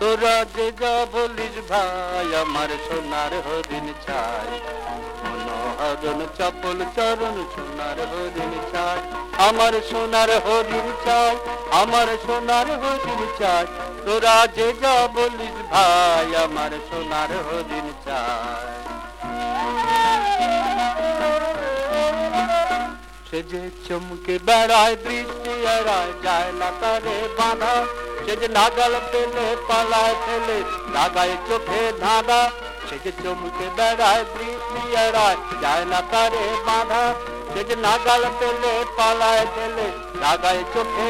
তোরা যে যা বলিস ভাই, আমার সোনার হরিণ চাই মনোহরণ, চপল, চরণ, সোনার হরিণ চাই আমার সোনার হরিণ চাই আমার সোনার হরিণ চাই তোরা যে যা বলিস ভাই, আমার সোনার হরিণ চাই। সে যে চমকে বেড়ায় বৃষ্টি এড়ায় যায় না তারে বাঁধা। সে যে নাগাল পেলে পালায় ফেলে লাগায় চোখে ধাঁধা। চমকে বেড়ায় যায় না তারে বাঁধা। নাগাল পেলে, পালায় লাগায় চোখে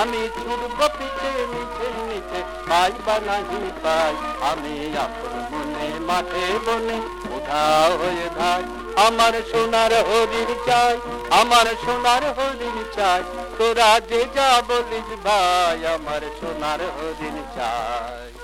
আমি ছুটব পিছে নিচে নিচে পাই বা নাহি পাই, আমি আপন মনে, মাঠে বনে উধাও হয়ে ধাই আমার সোনার হরিণ চাই, আমার সোনার হরিণ চাই, তোরা যে যা বলিস ভাই, আমার সোনার হরিণ চাই।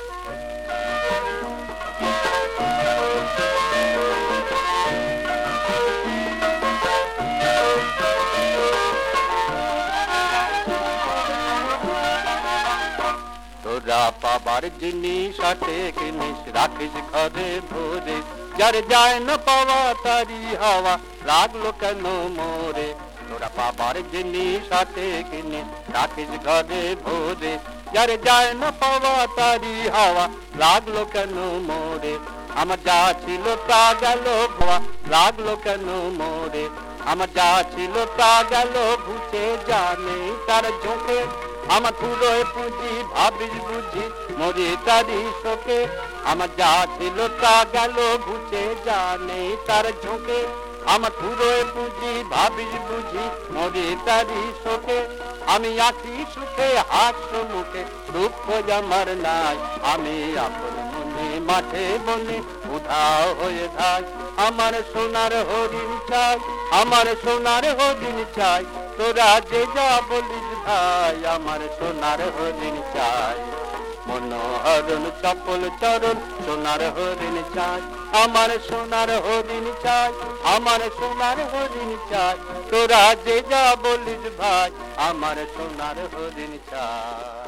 তোরা পাবার জিনিস আটে কিনিস, রাখিস ঘরে ভরে। যার যায় না পাওয়া তারি হাওয়া, লাগল কেন মোরে? তোরা পাবার জিনিস আটে কিনিস, রাখিস ঘরে ভরে। যার যায় না পাওয়া তারি হাওয়া, লাগল কেন মোরে? আমার যা ছিল তা গেল ভোয়া, লাগল কেন মোরে? আমার যা ছিল তা গেল ঘুচে জানে তার ঝোঁকে আমার পুরোয় পুঁজি ভাবিস বুঝি, মরে তারি শোকে। আমার যা ছিল তা গেল ঘুচে, জানে তার ঝোঁকে। আমার পুরোয় পুঁজি ভাবিস বুঝি, মরে তারি শোকে। আমি আছি সুখে হাস্য মুখে, দুঃখ আমার নাই। আমি আপন মনে, মাঠে বনে উধাও হয়ে থাক আমার সোনার হরিণ চাই, আমার সোনার হরিণ চাই। তোরা যে যা বলিস ভাই, আমার সোনার হরিণ চাই। মনোহরণ, চপল চরণ, সোনার হরিণ চাই। আমার সোনার হরিণ চাই, আমার সোনার হরিণ চাই। তোরা যে যা বলিস ভাই, আমার সোনার হরিণ চাই।